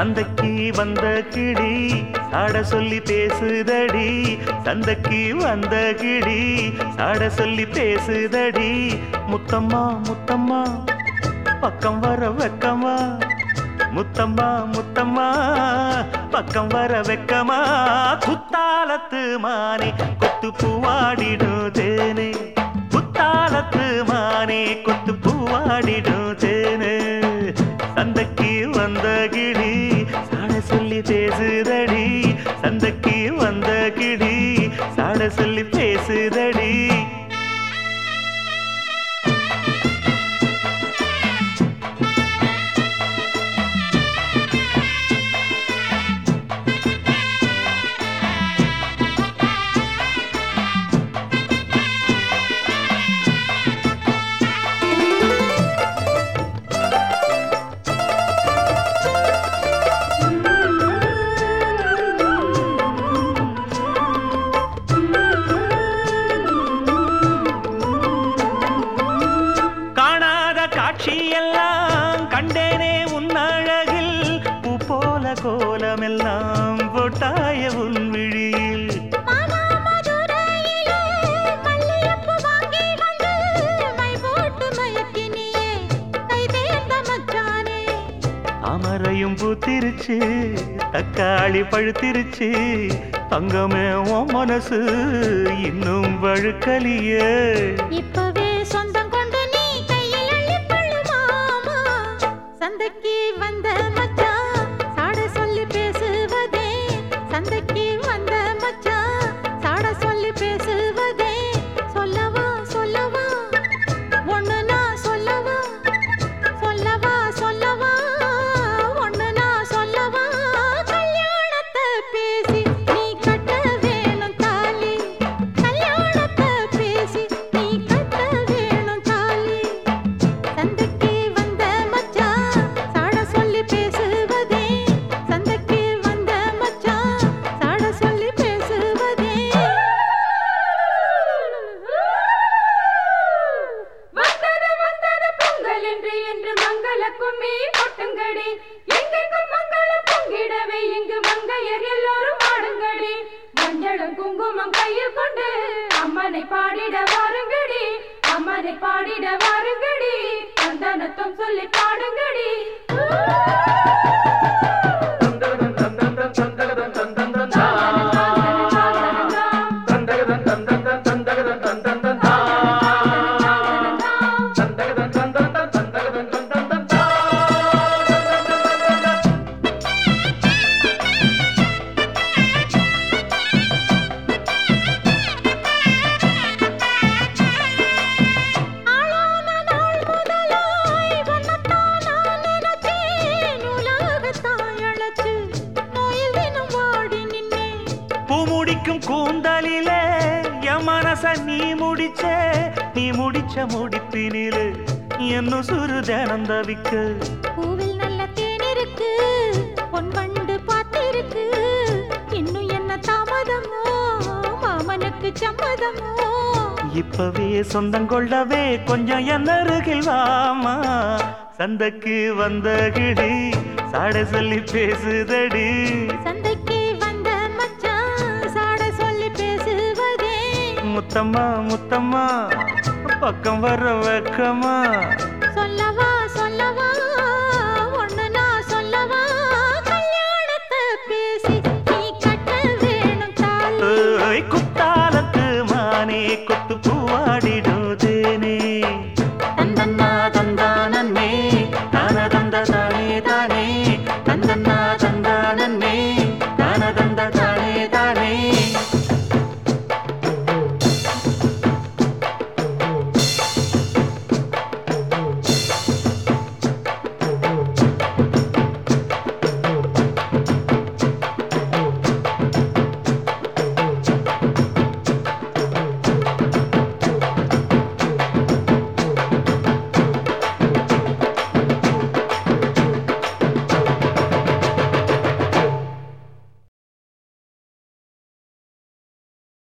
சந்தைக்கு வந்த கிளி சாட சொல்லி பேசுதடி. சந்தைக்கு வந்த கிளி சாட சொல்லி பேசுதடி. முத்தம்மா முத்தம்மா பக்கம் வர வெக்கமா? முத்தம்மா முத்தம்மா பக்கம் வர வெக்கமா? குத்தாலத்து மானே கொத்து பூவாடிடும் தேனே குத்தாலத்து மானே கொத்து பூவாடிடும் கிளி சாட சொல்லி பேசுதடி. கோலமெல்லாம் போட்டாய உன் விழியில் அமரையும் பூத்திருச்சு தக்காளி பழுத்திருச்சு தங்கமே உன் மனசு இன்னும் வழுக்கலியே. இப்பவே கும்மி கொட்டுங்கடி. எங்கெங்கும் மங்களம் பொங்கிடவே. இங்கு மங்கையர் எல்லோரும் ஆடுங்கடி மஞ்சளும் குங்குமம் கையில் கொண்டு அம்மனை பாடிட வாருங்கடி. அம்மனை பாடிட வாருங்கடி. சந்தனத்தும் சொல்லி பாடுங்கடி. பூ முடிக்கும் கூந்தலிலே என் மனச நீ முடிச்ச நீ முடிச்ச முடிப்பினிலே என்ன சுரு தினம் தவிக்க. பூவில் நல்ல தேன் இருக்கு, பொன் வண்டு பார்த்திருக்கு. இன்னும் என்ன தாமதமோ மாமனுக்கு சம்மதமோ? இப்பவே சொந்தம் கொள்ளவே கொஞ்சம் என் அருகில் வாமா. சந்தைக்கு வந்த கிடி சாட சொல்லி பேசுதடி. முத்தம்மா முத்தம்மா. பக்கம் வர வெக்கமா.